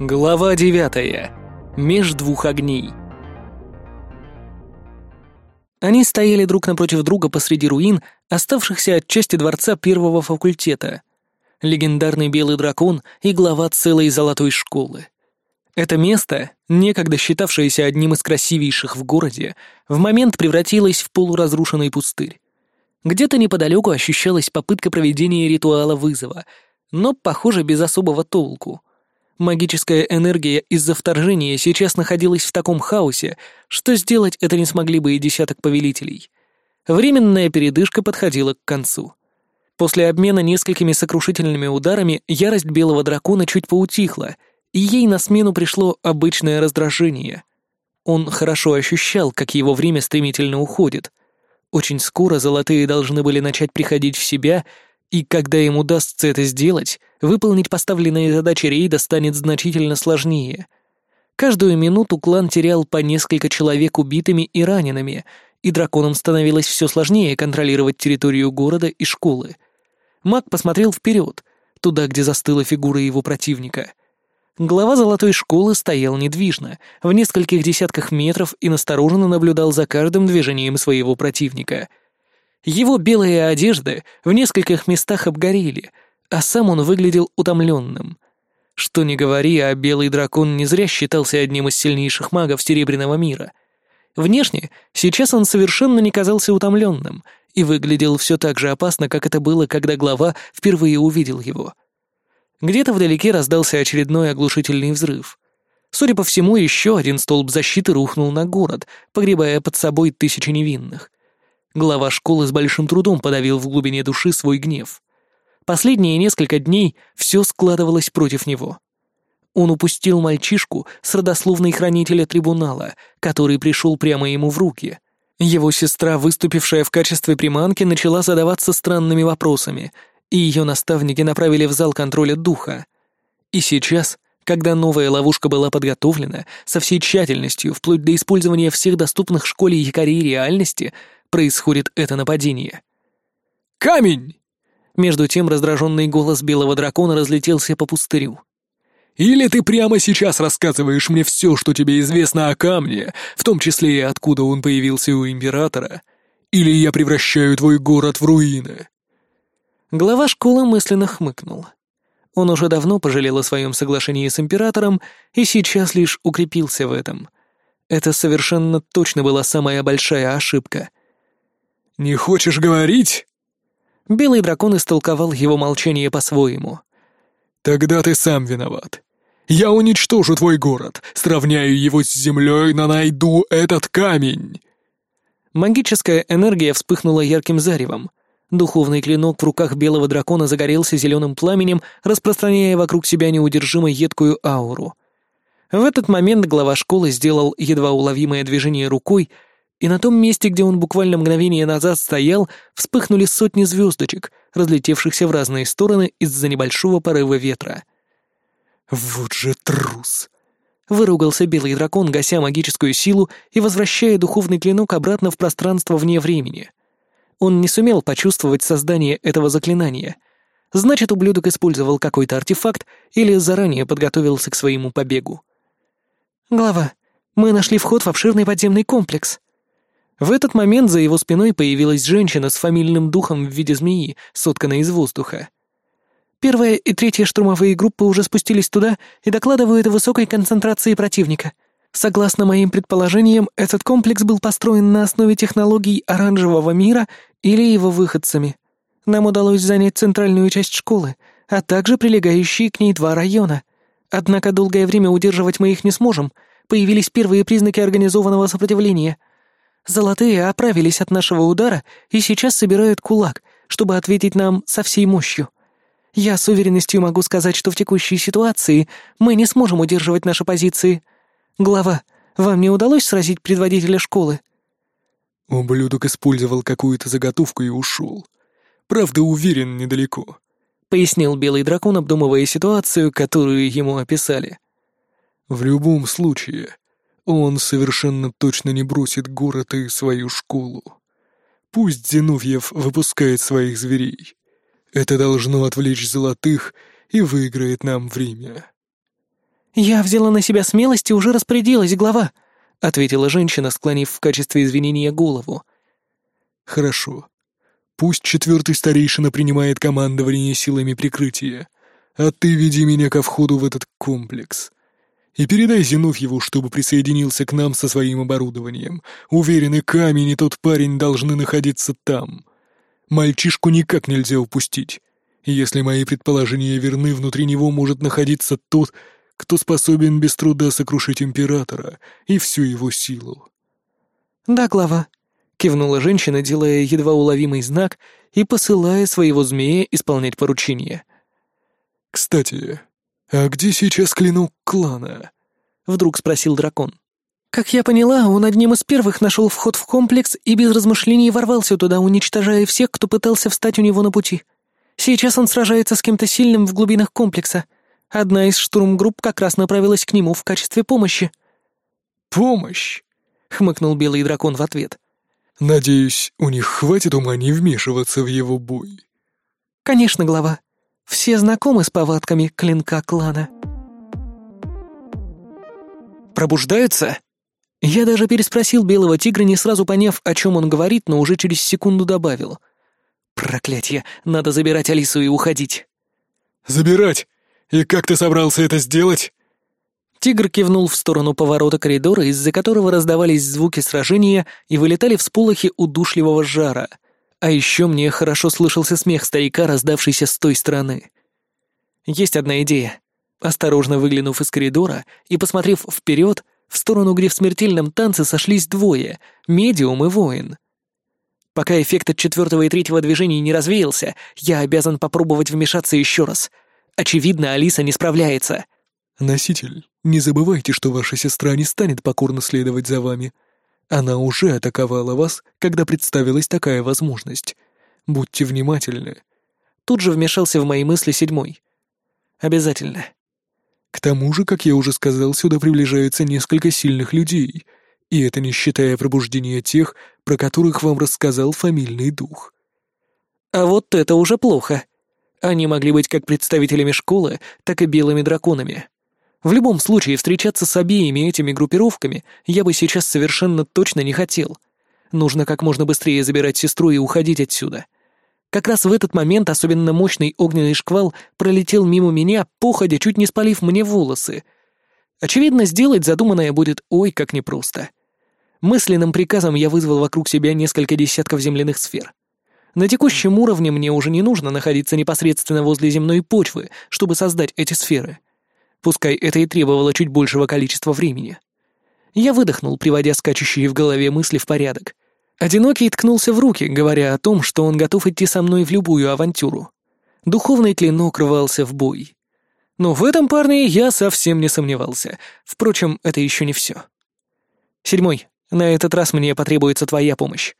Глава девятая. Меж двух огней. Они стояли друг напротив друга посреди руин, оставшихся от части дворца первого факультета. Легендарный белый дракон и глава целой золотой школы. Это место, некогда считавшееся одним из красивейших в городе, в момент превратилось в полуразрушенный пустырь. Где-то неподалеку ощущалась попытка проведения ритуала вызова, но, похоже, без особого толку — Магическая энергия из-за вторжения сейчас находилась в таком хаосе, что сделать это не смогли бы и десяток повелителей. Временная передышка подходила к концу. После обмена несколькими сокрушительными ударами ярость белого дракона чуть поутихла, и ей на смену пришло обычное раздражение. Он хорошо ощущал, как его время стремительно уходит. Очень скоро золотые должны были начать приходить в себя — и когда им удастся это сделать, выполнить поставленные задачи рейда станет значительно сложнее. Каждую минуту клан терял по несколько человек убитыми и ранеными, и драконам становилось все сложнее контролировать территорию города и школы. Маг посмотрел вперед, туда, где застыла фигура его противника. Глава золотой школы стоял недвижно, в нескольких десятках метров и настороженно наблюдал за каждым движением своего противника — его белые одежды в нескольких местах обгорели, а сам он выглядел утомленным. Что ни говори, а белый дракон не зря считался одним из сильнейших магов Серебряного мира. Внешне, сейчас он совершенно не казался утомленным и выглядел все так же опасно, как это было, когда глава впервые увидел его. Где-то вдалеке раздался очередной оглушительный взрыв. Судя по всему, еще один столб защиты рухнул на город, погребая под собой тысячи невинных. Глава школы с большим трудом подавил в глубине души свой гнев. Последние несколько дней все складывалось против него. Он упустил мальчишку с родословной хранителя трибунала, который пришел прямо ему в руки. Его сестра, выступившая в качестве приманки, начала задаваться странными вопросами, и ее наставники направили в зал контроля духа. И сейчас, когда новая ловушка была подготовлена со всей тщательностью, вплоть до использования всех доступных школе якорей реальности, происходит это нападение. «Камень!» Между тем раздраженный голос белого дракона разлетелся по пустырю. «Или ты прямо сейчас рассказываешь мне все, что тебе известно о камне, в том числе и откуда он появился у императора, или я превращаю твой город в руины». Глава школы мысленно хмыкнул. Он уже давно пожалел о своем соглашении с императором и сейчас лишь укрепился в этом. Это совершенно точно была самая большая ошибка — «Не хочешь говорить?» Белый дракон истолковал его молчание по-своему. «Тогда ты сам виноват. Я уничтожу твой город, сравняю его с землей, но найду этот камень!» Магическая энергия вспыхнула ярким заревом. Духовный клинок в руках белого дракона загорелся зеленым пламенем, распространяя вокруг себя неудержимо едкую ауру. В этот момент глава школы сделал едва уловимое движение рукой, и на том месте, где он буквально мгновение назад стоял, вспыхнули сотни звездочек, разлетевшихся в разные стороны из-за небольшого порыва ветра. «Вот же трус!» Выругался белый дракон, гася магическую силу и возвращая духовный клинок обратно в пространство вне времени. Он не сумел почувствовать создание этого заклинания. Значит, ублюдок использовал какой-то артефакт или заранее подготовился к своему побегу. «Глава, мы нашли вход в обширный подземный комплекс», в этот момент за его спиной появилась женщина с фамильным духом в виде змеи, сотканной из воздуха. Первая и третья штурмовые группы уже спустились туда и докладывают о высокой концентрации противника. Согласно моим предположениям, этот комплекс был построен на основе технологий оранжевого мира или его выходцами. Нам удалось занять центральную часть школы, а также прилегающие к ней два района. Однако долгое время удерживать мы их не сможем. Появились первые признаки организованного сопротивления — Золотые оправились от нашего удара и сейчас собирают кулак, чтобы ответить нам со всей мощью. Я с уверенностью могу сказать, что в текущей ситуации мы не сможем удерживать наши позиции. Глава, вам не удалось сразить предводителя школы?» Ублюдок использовал какую-то заготовку и ушел. Правда, уверен, недалеко. Пояснил белый дракон, обдумывая ситуацию, которую ему описали. В любом случае, он совершенно точно не бросит город и свою школу. Пусть Зиновьев выпускает своих зверей. Это должно отвлечь золотых и выиграет нам время. «Я взяла на себя смелость и уже распорядилась, глава», — ответила женщина, склонив в качестве извинения голову. «Хорошо. Пусть четвертый старейшина принимает командование силами прикрытия, а ты веди меня ко входу в этот комплекс. И передай Зиновьеву, чтобы присоединился к нам со своим оборудованием. Уверен, и камень, и тот парень должны находиться там. Мальчишку никак нельзя упустить. Если мои предположения верны, внутри него может находиться тот, кто способен без труда сокрушить императора и всю его силу. «Да, глава», — кивнула женщина, делая едва уловимый знак и посылая своего змея исполнять поручение. «Кстати, а где сейчас клинок клана?» — вдруг спросил дракон. «Как я поняла, он одним из первых нашел вход в комплекс и без размышлений ворвался туда, уничтожая всех, кто пытался встать у него на пути. Сейчас он сражается с кем-то сильным в глубинах комплекса. Одна из штурмгрупп как раз направилась к нему в качестве помощи». «Помощь?» — хмыкнул белый дракон в ответ. «Надеюсь, у них хватит ума не вмешиваться в его бой». «Конечно, глава. Все знакомы с повадками клинка клана». «Пробуждаются?» Я даже переспросил белого тигра, не сразу поняв, о чем он говорит, но уже через секунду добавил. «Проклятье, надо забирать Алису и уходить». «Забирать? И как ты собрался это сделать?» Тигр кивнул в сторону поворота коридора, из-за которого раздавались звуки сражения и вылетали всполохи удушливого жара. А еще мне хорошо слышался смех старика, раздавшийся с той стороны. Есть одна идея. Осторожно выглянув из коридора и посмотрев вперед, в сторону, где в смертельном танце сошлись двое — медиум и воин. Пока эффект от четвертого и третьего движений не развеялся, я обязан попробовать вмешаться еще раз. Очевидно, Алиса не справляется. «Носитель, не забывайте, что ваша сестра не станет покорно следовать за вами. Она уже атаковала вас, когда представилась такая возможность. Будьте внимательны». Тут же вмешался в мои мысли седьмой. «Обязательно». К тому же, как я уже сказал, сюда приближается несколько сильных людей, и это не считая пробуждения тех, про которых вам рассказал фамильный дух. А вот это уже плохо. Они могли быть как представителями школы, так и белыми драконами. В любом случае, встречаться с обеими этими группировками я бы сейчас совершенно точно не хотел. Нужно как можно быстрее забирать сестру и уходить отсюда. Как раз в этот момент особенно мощный огненный шквал пролетел мимо меня, походя, чуть не спалив мне волосы. Очевидно, сделать задуманное будет ой как непросто. Мысленным приказом я вызвал вокруг себя несколько десятков земляных сфер. На текущем уровне мне уже не нужно находиться непосредственно возле земной почвы, чтобы создать эти сферы. Пускай это и требовало чуть большего количества времени. Я выдохнул, приводя скачущие в голове мысли в порядок. Одинокий ткнулся в руки, говоря о том, что он готов идти со мной в любую авантюру. Духовный клинок рвался в бой. Но в этом парне я совсем не сомневался. Впрочем, это еще не все. Седьмой. На этот раз мне потребуется твоя помощь.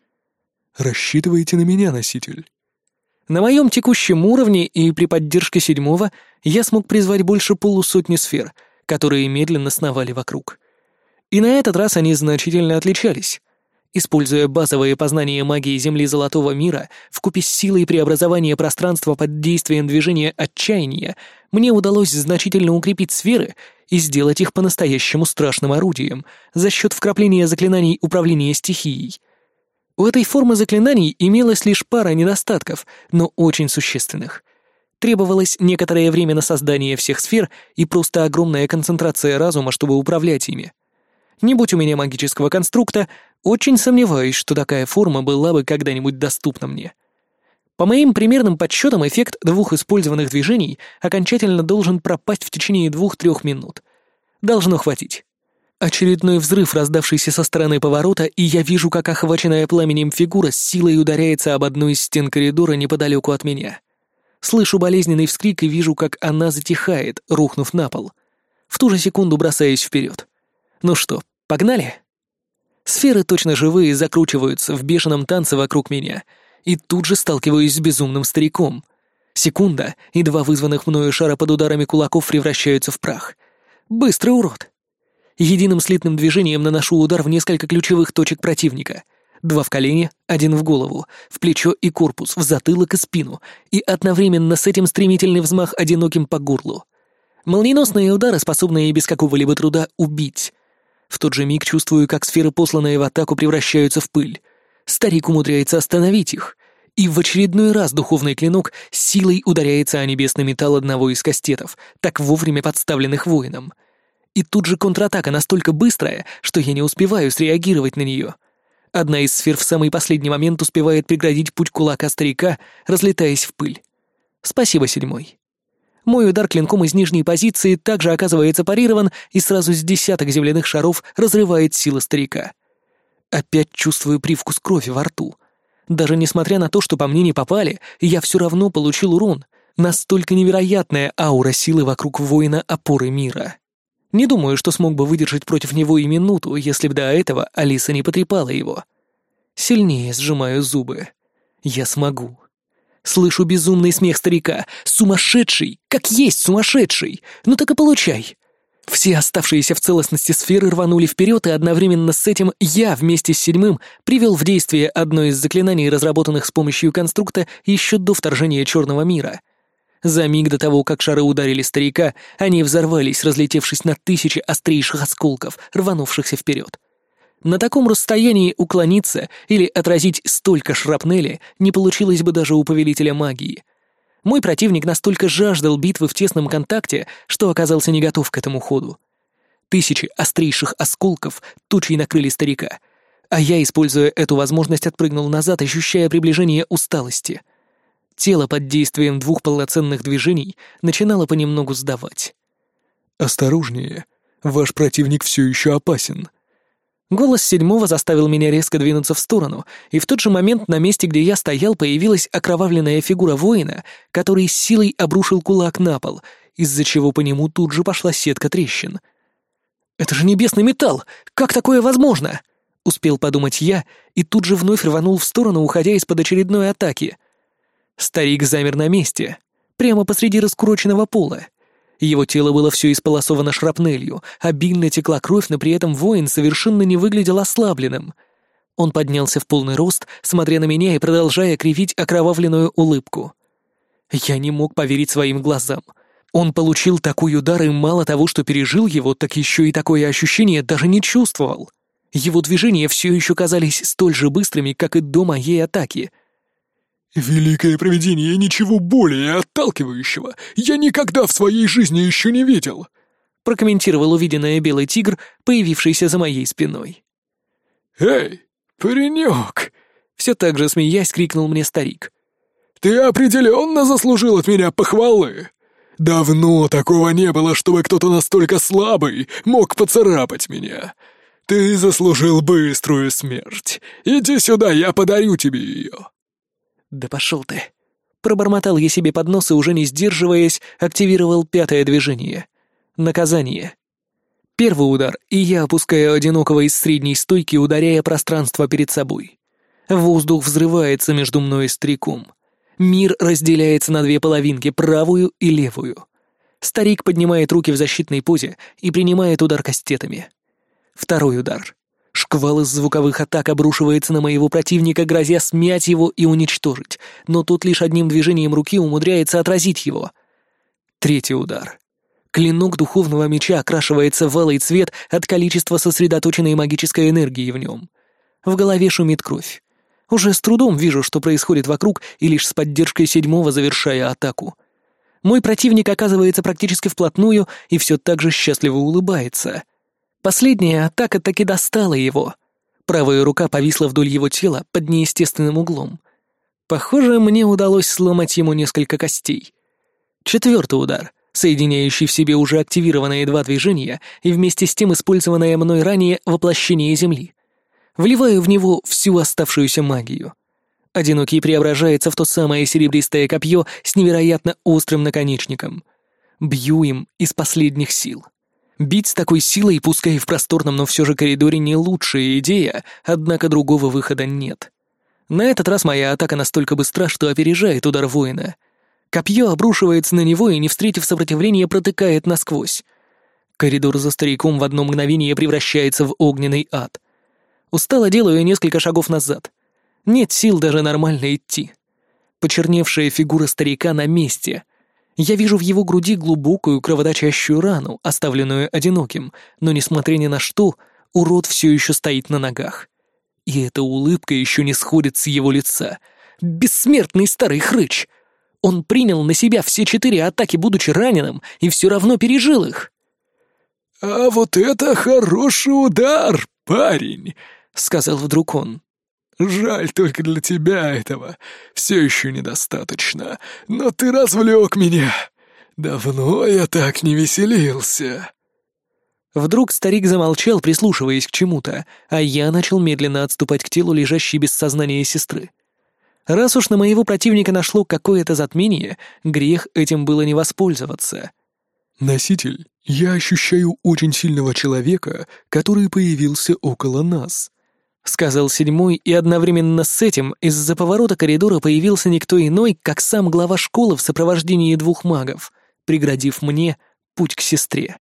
Рассчитывайте на меня, носитель. На моем текущем уровне и при поддержке седьмого я смог призвать больше полусотни сфер, которые медленно сновали вокруг. И на этот раз они значительно отличались. Используя базовые познания магии Земли Золотого Мира, вкупе с силой преобразования пространства под действием движения отчаяния, мне удалось значительно укрепить сферы и сделать их по-настоящему страшным орудием за счет вкрапления заклинаний управления стихией. У этой формы заклинаний имелась лишь пара недостатков, но очень существенных. Требовалось некоторое время на создание всех сфер и просто огромная концентрация разума, чтобы управлять ими. Не будь у меня магического конструкта, очень сомневаюсь, что такая форма была бы когда-нибудь доступна мне. По моим примерным подсчетам, эффект двух использованных движений окончательно должен пропасть в течение двух-трех минут. Должно хватить. Очередной взрыв, раздавшийся со стороны поворота, и я вижу, как охваченная пламенем фигура с силой ударяется об одну из стен коридора неподалеку от меня. Слышу болезненный вскрик и вижу, как она затихает, рухнув на пол. В ту же секунду бросаюсь вперед. Ну что, погнали? Сферы точно живые закручиваются в бешеном танце вокруг меня, и тут же сталкиваюсь с безумным стариком. Секунда, и два вызванных мною шара под ударами кулаков превращаются в прах. Быстрый урод. Единым слитным движением наношу удар в несколько ключевых точек противника. Два в колени, один в голову, в плечо и корпус, в затылок и спину, и одновременно с этим стремительный взмах одиноким по горлу. Молниеносные удары, способные без какого-либо труда убить. В тот же миг чувствую, как сферы, посланные в атаку, превращаются в пыль. Старик умудряется остановить их. И в очередной раз духовный клинок силой ударяется о небесный металл одного из кастетов, так вовремя подставленных воином. И тут же контратака настолько быстрая, что я не успеваю среагировать на нее. Одна из сфер в самый последний момент успевает преградить путь кулака старика, разлетаясь в пыль. Спасибо, седьмой. Мой удар клинком из нижней позиции также оказывается парирован, и сразу с десяток земляных шаров разрывает сила старика. Опять чувствую привкус крови во рту. Даже несмотря на то, что по мне не попали, я все равно получил урон. Настолько невероятная аура силы вокруг воина опоры мира. Не думаю, что смог бы выдержать против него и минуту, если бы до этого Алиса не потрепала его. Сильнее сжимаю зубы. Я смогу. Слышу безумный смех старика. Сумасшедший! Как есть сумасшедший! Ну так и получай. Все оставшиеся в целостности сферы рванули вперед, и одновременно с этим я вместе с седьмым привел в действие одно из заклинаний, разработанных с помощью конструкта еще до вторжения Черного мира. За миг до того, как шары ударили старика, они взорвались, разлетевшись на тысячи острейших осколков, рванувшихся вперед. На таком расстоянии уклониться или отразить столько шрапнели не получилось бы даже у повелителя магии. Мой противник настолько жаждал битвы в тесном контакте, что оказался не готов к этому ходу. Тысячи острейших осколков тучей накрыли старика, а я, используя эту возможность, отпрыгнул назад, ощущая приближение усталости — Тело под действием двух полноценных движений начинало понемногу сдавать. «Осторожнее, ваш противник все еще опасен». Голос седьмого заставил меня резко двинуться в сторону, и в тот же момент на месте, где я стоял, появилась окровавленная фигура воина, который с силой обрушил кулак на пол, из-за чего по нему тут же пошла сетка трещин. «Это же небесный металл! Как такое возможно?» Успел подумать я, и тут же вновь рванул в сторону, уходя из-под очередной атаки — Старик замер на месте, прямо посреди раскуроченного пола. Его тело было все исполосовано шрапнелью, обильно текла кровь, но при этом воин совершенно не выглядел ослабленным. Он поднялся в полный рост, смотря на меня и продолжая кривить окровавленную улыбку. Я не мог поверить своим глазам. Он получил такой удар и мало того, что пережил его, так еще и такое ощущение даже не чувствовал. Его движения все еще казались столь же быстрыми, как и до моей атаки — «Великое провидение, ничего более отталкивающего я никогда в своей жизни еще не видел!» прокомментировал увиденное белый тигр, появившийся за моей спиной. «Эй, паренек!» — все так же смеясь крикнул мне старик. «Ты определенно заслужил от меня похвалы! Давно такого не было, чтобы кто-то настолько слабый мог поцарапать меня. Ты заслужил быструю смерть. Иди сюда, я подарю тебе ее!» «Да пошел ты!» Пробормотал я себе под нос и, уже не сдерживаясь, активировал пятое движение. Наказание. Первый удар, и я опускаю одинокого из средней стойки, ударяя пространство перед собой. Воздух взрывается между мной и стариком. Мир разделяется на две половинки, правую и левую. Старик поднимает руки в защитной позе и принимает удар кастетами. Второй удар. Шквал из звуковых атак обрушивается на моего противника, грозя смять его и уничтожить, но тот лишь одним движением руки умудряется отразить его. Третий удар. Клинок духовного меча окрашивается в алый цвет от количества сосредоточенной магической энергии в нем. В голове шумит кровь. Уже с трудом вижу, что происходит вокруг, и лишь с поддержкой седьмого завершая атаку. Мой противник оказывается практически вплотную и все так же счастливо улыбается. Последняя атака таки достала его. Правая рука повисла вдоль его тела под неестественным углом. Похоже, мне удалось сломать ему несколько костей. Четвертый удар, соединяющий в себе уже активированные два движения и вместе с тем использованное мной ранее воплощение Земли. Вливаю в него всю оставшуюся магию. Одинокий преображается в то самое серебристое копье с невероятно острым наконечником. Бью им из последних сил. Бить с такой силой, пускай и в просторном, но все же коридоре, не лучшая идея, однако другого выхода нет. На этот раз моя атака настолько быстра, что опережает удар воина. Копье обрушивается на него и, не встретив сопротивления, протыкает насквозь. Коридор за стариком в одно мгновение превращается в огненный ад. Устало делаю несколько шагов назад. Нет сил даже нормально идти. Почерневшая фигура старика на месте. Я вижу в его груди глубокую кровоточащую рану, оставленную одиноким, но, несмотря ни на что, урод все еще стоит на ногах. И эта улыбка еще не сходит с его лица. Бессмертный старый хрыч! Он принял на себя все четыре атаки, будучи раненым, и все равно пережил их. «А вот это хороший удар, парень!» — сказал вдруг он. «Жаль только для тебя этого. Все еще недостаточно. Но ты развлек меня. Давно я так не веселился». Вдруг старик замолчал, прислушиваясь к чему-то, а я начал медленно отступать к телу лежащей без сознания сестры. Раз уж на моего противника нашло какое-то затмение, грех этим было не воспользоваться. «Носитель, я ощущаю очень сильного человека, который появился около нас», — сказал седьмой, и одновременно с этим из-за поворота коридора появился никто иной, как сам глава школы в сопровождении двух магов, преградив мне путь к сестре.